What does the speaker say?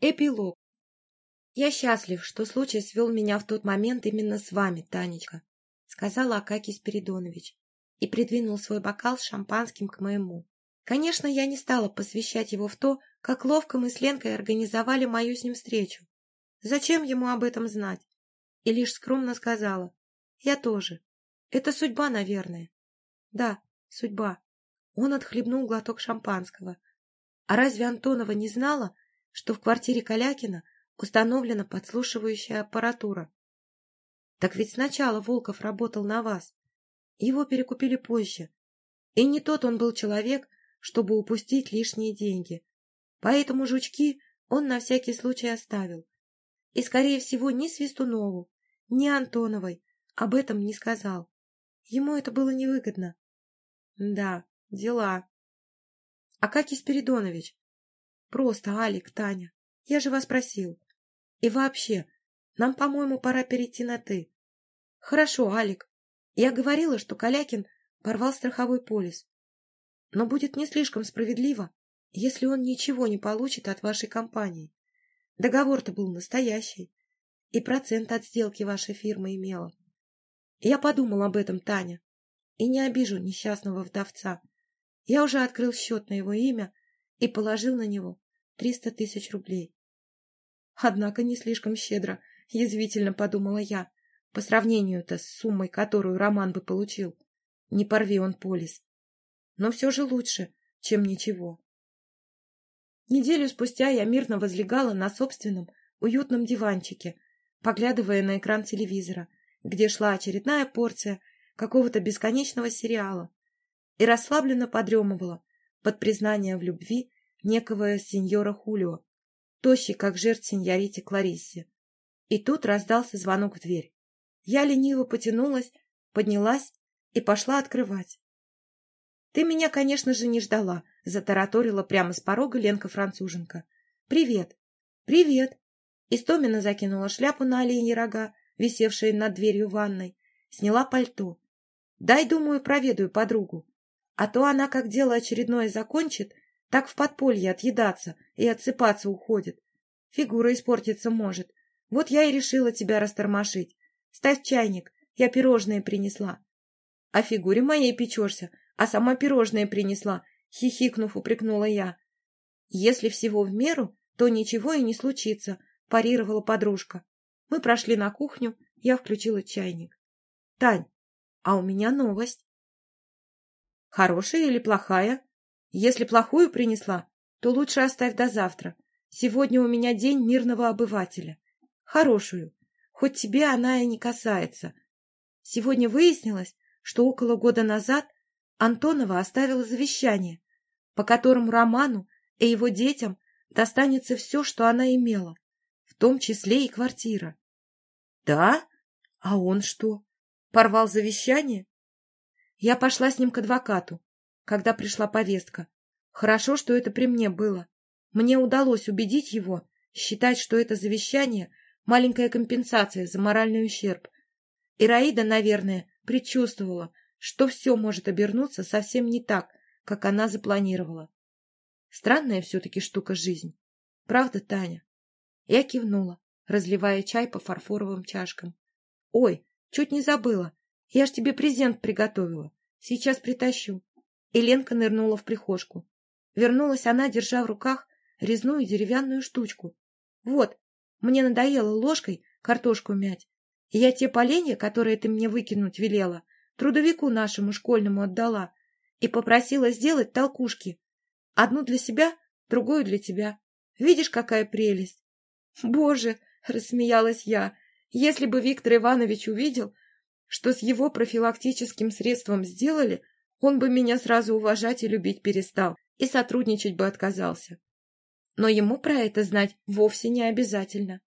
Эпилог. «Я счастлив, что случай свел меня в тот момент именно с вами, Танечка», — сказал Акакий Спиридонович и придвинул свой бокал с шампанским к моему. Конечно, я не стала посвящать его в то, как ловко мы с Ленкой организовали мою с ним встречу. Зачем ему об этом знать? И лишь скромно сказала. Я тоже. Это судьба, наверное. Да, судьба. Он отхлебнул глоток шампанского. А разве Антонова не знала, что в квартире Калякина установлена подслушивающая аппаратура. Так ведь сначала Волков работал на вас. Его перекупили позже. И не тот он был человек, чтобы упустить лишние деньги. Поэтому жучки он на всякий случай оставил. И, скорее всего, ни Свистунову, ни Антоновой об этом не сказал. Ему это было невыгодно. Да, дела. Акакий Спиридонович, Просто, Алик, Таня, я же вас просил. И вообще, нам, по-моему, пора перейти на «ты». Хорошо, Алик. Я говорила, что Калякин порвал страховой полис. Но будет не слишком справедливо, если он ничего не получит от вашей компании. Договор-то был настоящий, и процент от сделки ваша фирма имела. Я подумал об этом, Таня, и не обижу несчастного вдовца. Я уже открыл счет на его имя и положил на него Триста тысяч рублей. Однако не слишком щедро, язвительно подумала я, по сравнению-то с суммой, которую Роман бы получил. Не порви он полис. Но все же лучше, чем ничего. Неделю спустя я мирно возлегала на собственном уютном диванчике, поглядывая на экран телевизора, где шла очередная порция какого-то бесконечного сериала, и расслабленно подремывала под признание в любви некого сеньора Хулио, тощий, как жертв сеньорите Клариссе. И тут раздался звонок в дверь. Я лениво потянулась, поднялась и пошла открывать. — Ты меня, конечно же, не ждала, — затараторила прямо с порога Ленка-француженка. — Привет. — Привет. Истомина закинула шляпу на оленьи рога, висевшие над дверью ванной, сняла пальто. — Дай, думаю, проведаю подругу. А то она, как дело очередное закончит, так в подполье отъедаться и отсыпаться уходит. Фигура испортиться может. Вот я и решила тебя растормошить. Ставь чайник, я пирожные принесла. — О фигуре моей печешься, а сама пирожные принесла, — хихикнув, упрекнула я. — Если всего в меру, то ничего и не случится, — парировала подружка. Мы прошли на кухню, я включила чайник. — Тань, а у меня новость. — Хорошая или плохая? Если плохую принесла, то лучше оставь до завтра. Сегодня у меня день мирного обывателя. Хорошую, хоть тебе она и не касается. Сегодня выяснилось, что около года назад Антонова оставила завещание, по которому Роману и его детям достанется все, что она имела, в том числе и квартира. — Да? А он что, порвал завещание? Я пошла с ним к адвокату когда пришла повестка. Хорошо, что это при мне было. Мне удалось убедить его считать, что это завещание — маленькая компенсация за моральный ущерб. Ираида, наверное, предчувствовала, что все может обернуться совсем не так, как она запланировала. Странная все-таки штука жизнь. Правда, Таня? Я кивнула, разливая чай по фарфоровым чашкам. — Ой, чуть не забыла. Я ж тебе презент приготовила. Сейчас притащу. И Ленка нырнула в прихожку. Вернулась она, держа в руках резную деревянную штучку. Вот, мне надоело ложкой картошку мять. Я те поленья, которые ты мне выкинуть велела, трудовику нашему школьному отдала и попросила сделать толкушки. Одну для себя, другую для тебя. Видишь, какая прелесть? Боже, рассмеялась я, если бы Виктор Иванович увидел, что с его профилактическим средством сделали, он бы меня сразу уважать и любить перестал, и сотрудничать бы отказался. Но ему про это знать вовсе не обязательно.